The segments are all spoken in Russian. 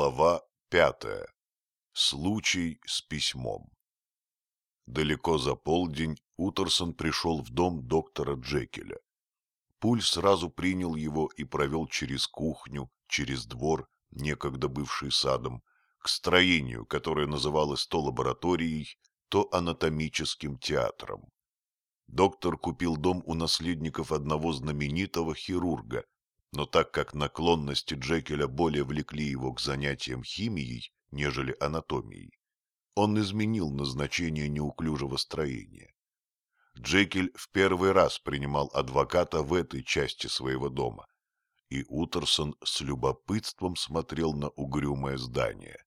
Глава пятая. Случай с письмом. Далеко за полдень Утерсон пришел в дом доктора Джекеля. Пуль сразу принял его и провел через кухню, через двор, некогда бывший садом, к строению, которое называлось то лабораторией, то анатомическим театром. Доктор купил дом у наследников одного знаменитого хирурга, но так как наклонности Джекеля более влекли его к занятиям химией, нежели анатомией, он изменил назначение неуклюжего строения. Джекель в первый раз принимал адвоката в этой части своего дома, и Утерсон с любопытством смотрел на угрюмое здание.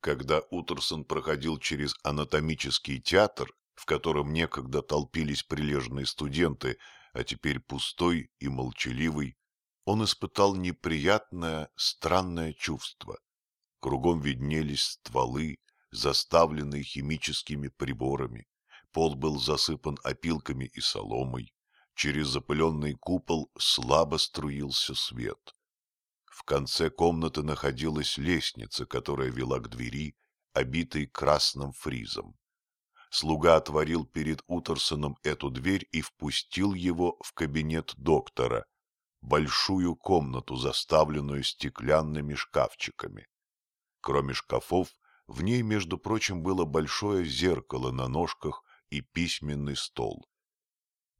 Когда Утерсон проходил через анатомический театр, в котором некогда толпились прилежные студенты, а теперь пустой и молчаливый, он испытал неприятное, странное чувство. Кругом виднелись стволы, заставленные химическими приборами. Пол был засыпан опилками и соломой. Через запыленный купол слабо струился свет. В конце комнаты находилась лестница, которая вела к двери, обитой красным фризом. Слуга отворил перед Утерсоном эту дверь и впустил его в кабинет доктора, большую комнату, заставленную стеклянными шкафчиками. Кроме шкафов, в ней, между прочим, было большое зеркало на ножках и письменный стол.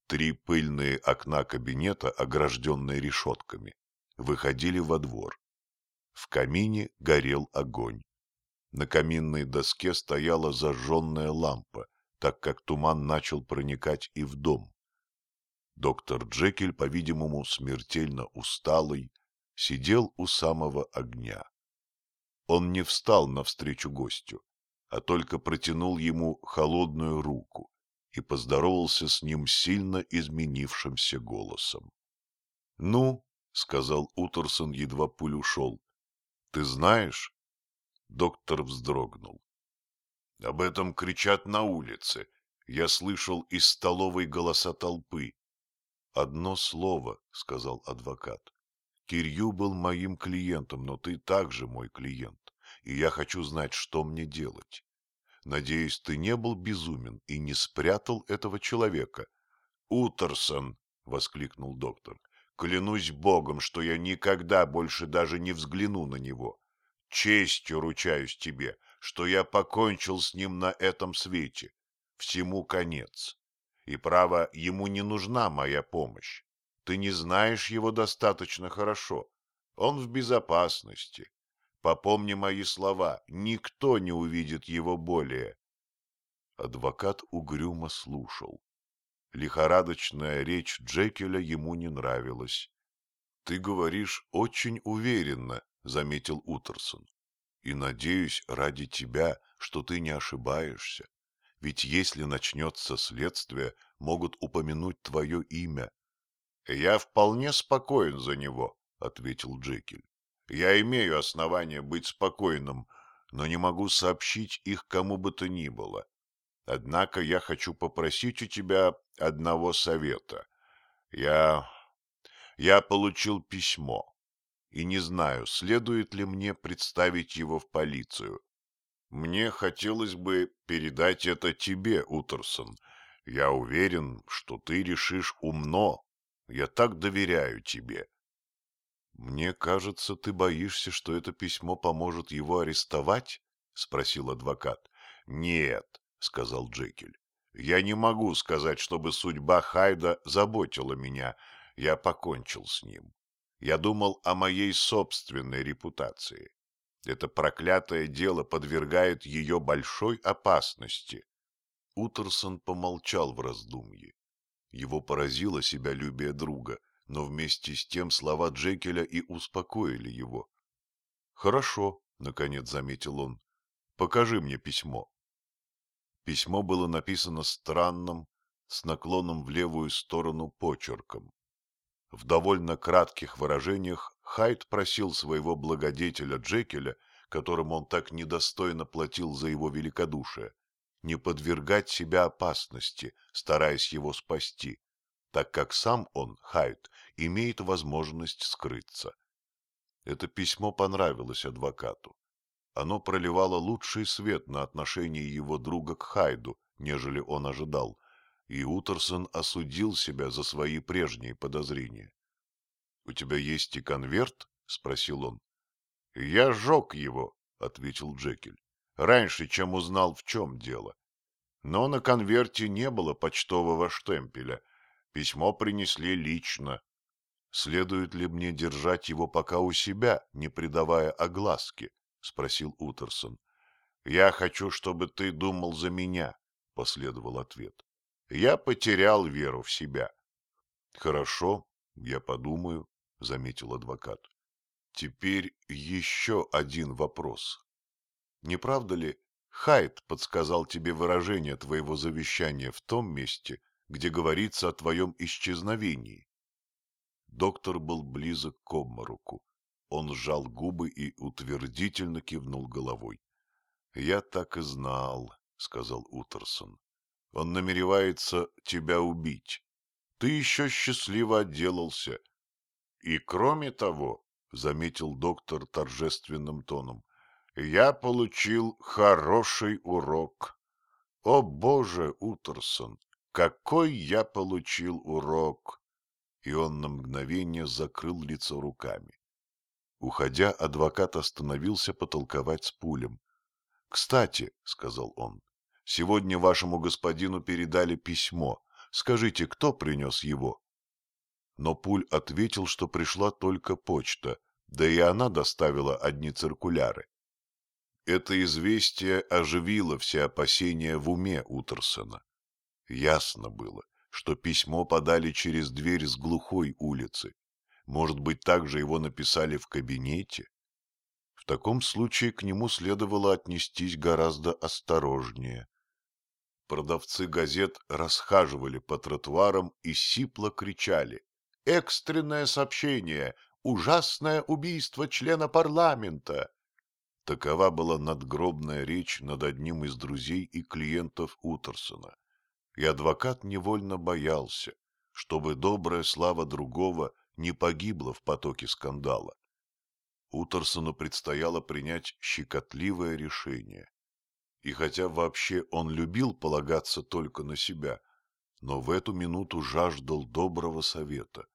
Три пыльные окна кабинета, огражденные решетками, выходили во двор. В камине горел огонь. На каминной доске стояла зажженная лампа, так как туман начал проникать и в дом. Доктор Джекель, по-видимому, смертельно усталый, сидел у самого огня. Он не встал навстречу гостю, а только протянул ему холодную руку и поздоровался с ним сильно изменившимся голосом. — Ну, — сказал Утерсон, едва пуль ушел, — ты знаешь, Доктор вздрогнул. — Об этом кричат на улице. Я слышал из столовой голоса толпы. — Одно слово, — сказал адвокат. Кирью был моим клиентом, но ты также мой клиент, и я хочу знать, что мне делать. Надеюсь, ты не был безумен и не спрятал этого человека. — Утерсон! — воскликнул доктор. — Клянусь Богом, что я никогда больше даже не взгляну на него. Честью ручаюсь тебе, что я покончил с ним на этом свете. Всему конец. И, право, ему не нужна моя помощь. Ты не знаешь его достаточно хорошо. Он в безопасности. Попомни мои слова, никто не увидит его более. Адвокат угрюмо слушал. Лихорадочная речь Джекеля ему не нравилась. — Ты говоришь очень уверенно, — заметил Утерсон. — И надеюсь ради тебя, что ты не ошибаешься. Ведь если начнется следствие, могут упомянуть твое имя. — Я вполне спокоен за него, — ответил Джекиль. — Я имею основания быть спокойным, но не могу сообщить их кому бы то ни было. Однако я хочу попросить у тебя одного совета. Я... я получил письмо и не знаю, следует ли мне представить его в полицию. Мне хотелось бы передать это тебе, Утерсон. Я уверен, что ты решишь умно. Я так доверяю тебе. Мне кажется, ты боишься, что это письмо поможет его арестовать? — спросил адвокат. — Нет, — сказал Джекель. Я не могу сказать, чтобы судьба Хайда заботила меня. Я покончил с ним. Я думал о моей собственной репутации. Это проклятое дело подвергает ее большой опасности. Утерсон помолчал в раздумье. Его поразило себялюбие друга, но вместе с тем слова Джекеля и успокоили его. — Хорошо, — наконец заметил он, — покажи мне письмо. Письмо было написано странным, с наклоном в левую сторону почерком. В довольно кратких выражениях Хайд просил своего благодетеля Джекеля, которому он так недостойно платил за его великодушие, не подвергать себя опасности, стараясь его спасти, так как сам он, Хайд, имеет возможность скрыться. Это письмо понравилось адвокату. Оно проливало лучший свет на отношение его друга к Хайду, нежели он ожидал, и Утерсон осудил себя за свои прежние подозрения. — У тебя есть и конверт? — спросил он. — Я сжег его, — ответил Джекиль, — раньше, чем узнал, в чем дело. Но на конверте не было почтового штемпеля. Письмо принесли лично. Следует ли мне держать его пока у себя, не придавая огласки? — спросил Утерсон. — Я хочу, чтобы ты думал за меня, — последовал ответ. — Я потерял веру в себя. — Хорошо, я подумаю, — заметил адвокат. — Теперь еще один вопрос. Не правда ли, Хайд подсказал тебе выражение твоего завещания в том месте, где говорится о твоем исчезновении? Доктор был близок к обмороку. Он сжал губы и утвердительно кивнул головой. — Я так и знал, — сказал Утерсон. — Он намеревается тебя убить. Ты еще счастливо отделался. И кроме того, — заметил доктор торжественным тоном, — я получил хороший урок. О, Боже, Утерсон, какой я получил урок! И он на мгновение закрыл лицо руками. Уходя, адвокат остановился потолковать с пулем. — Кстати, — сказал он, — сегодня вашему господину передали письмо. Скажите, кто принес его? Но Пуль ответил, что пришла только почта, да и она доставила одни циркуляры. Это известие оживило все опасения в уме Утерсона. Ясно было, что письмо подали через дверь с глухой улицы, может быть, также его написали в кабинете? В таком случае к нему следовало отнестись гораздо осторожнее. Продавцы газет расхаживали по тротуарам и сипло кричали. «Экстренное сообщение! Ужасное убийство члена парламента!» Такова была надгробная речь над одним из друзей и клиентов Утерсона. И адвокат невольно боялся, чтобы добрая слава другого не погибла в потоке скандала. Утерсону предстояло принять щекотливое решение. И хотя вообще он любил полагаться только на себя, но в эту минуту жаждал доброго совета.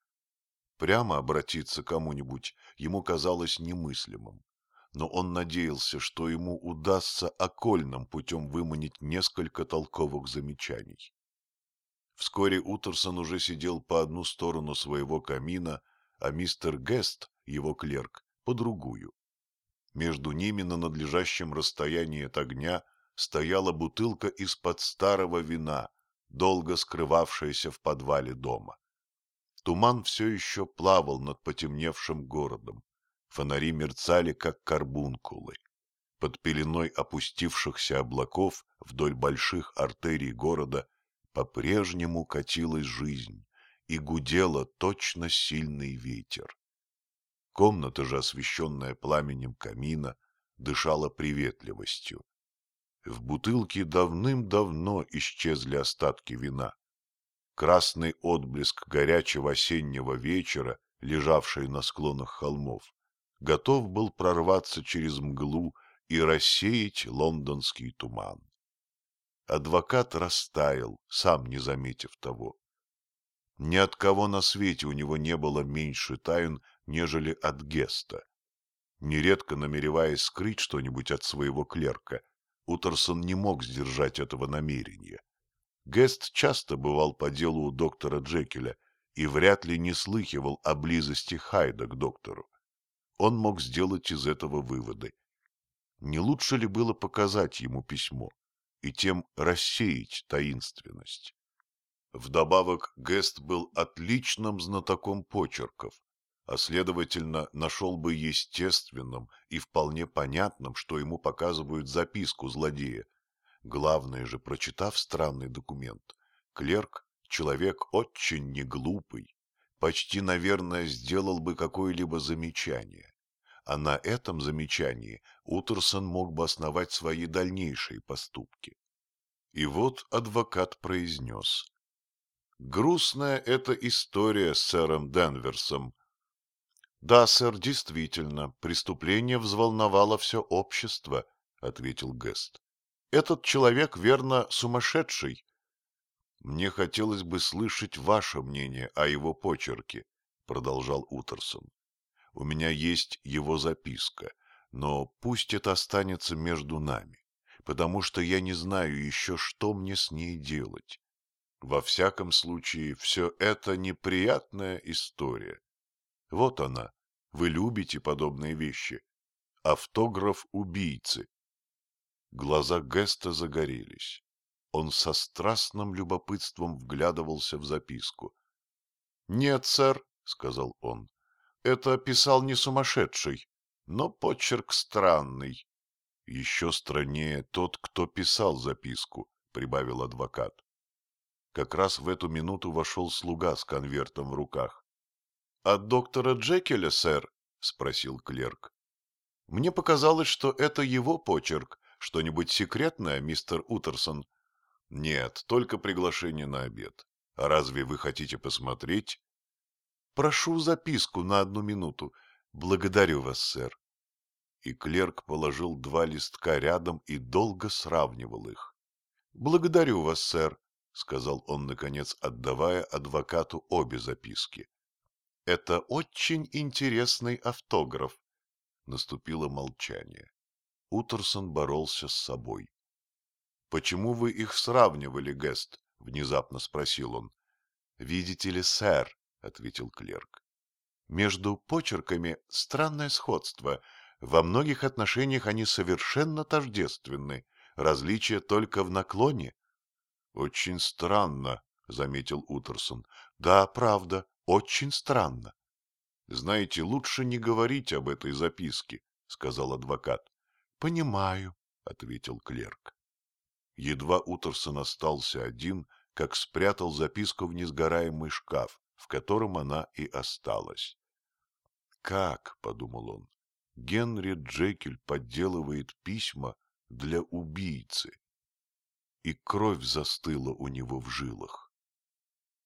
Прямо обратиться к кому-нибудь ему казалось немыслимым, но он надеялся, что ему удастся окольным путем выманить несколько толковых замечаний. Вскоре Утерсон уже сидел по одну сторону своего камина, а мистер Гест, его клерк, по другую. Между ними на надлежащем расстоянии от огня стояла бутылка из-под старого вина, долго скрывавшаяся в подвале дома. Туман все еще плавал над потемневшим городом. Фонари мерцали, как карбункулы. Под пеленой опустившихся облаков вдоль больших артерий города по-прежнему катилась жизнь и гудела точно сильный ветер. Комната же, освещенная пламенем камина, дышала приветливостью. В бутылке давным-давно исчезли остатки вина. Красный отблеск горячего осеннего вечера, лежавший на склонах холмов, готов был прорваться через мглу и рассеять лондонский туман. Адвокат растаял, сам не заметив того. Ни от кого на свете у него не было меньше тайн, нежели от Геста. Нередко намереваясь скрыть что-нибудь от своего клерка, Утерсон не мог сдержать этого намерения. Гест часто бывал по делу у доктора Джекеля и вряд ли не слыхивал о близости Хайда к доктору. Он мог сделать из этого выводы. Не лучше ли было показать ему письмо? и тем рассеять таинственность. Вдобавок Гест был отличным знатоком почерков, а следовательно нашел бы естественным и вполне понятным, что ему показывают записку злодея. Главное же, прочитав странный документ, клерк, человек очень неглупый, почти, наверное, сделал бы какое-либо замечание. А на этом замечании Утерсон мог бы основать свои дальнейшие поступки. И вот адвокат произнес. Грустная эта история с сэром Денверсом. — Да, сэр, действительно, преступление взволновало все общество, — ответил Гест. — Этот человек, верно, сумасшедший. — Мне хотелось бы слышать ваше мнение о его почерке, — продолжал Утерсон. — У меня есть его записка, но пусть это останется между нами, потому что я не знаю еще, что мне с ней делать. Во всяком случае, все это неприятная история. Вот она. Вы любите подобные вещи. Автограф убийцы. Глаза Геста загорелись. Он со страстным любопытством вглядывался в записку. — Нет, сэр, — сказал он, — это писал не сумасшедший, но почерк странный. — Еще страннее тот, кто писал записку, — прибавил адвокат. Как раз в эту минуту вошел слуга с конвертом в руках. — От доктора Джекеля, сэр? — спросил клерк. — Мне показалось, что это его почерк. Что-нибудь секретное, мистер Утерсон? — Нет, только приглашение на обед. Разве вы хотите посмотреть? — Прошу записку на одну минуту. Благодарю вас, сэр. И клерк положил два листка рядом и долго сравнивал их. — Благодарю вас, сэр, — сказал он, наконец, отдавая адвокату обе записки. — Это очень интересный автограф. Наступило молчание. Утерсон боролся с собой. — Почему вы их сравнивали, Гест? — внезапно спросил он. — Видите ли, сэр, — ответил клерк. — Между почерками странное сходство. Во многих отношениях они совершенно тождественны. Различие только в наклоне. — Очень странно, — заметил Утерсон. — Да, правда, очень странно. — Знаете, лучше не говорить об этой записке, — сказал адвокат. — Понимаю, — ответил клерк. Едва Утерсон остался один, как спрятал записку в несгораемый шкаф, в котором она и осталась. «Как?» — подумал он. «Генри Джекель подделывает письма для убийцы» и кровь застыла у него в жилах.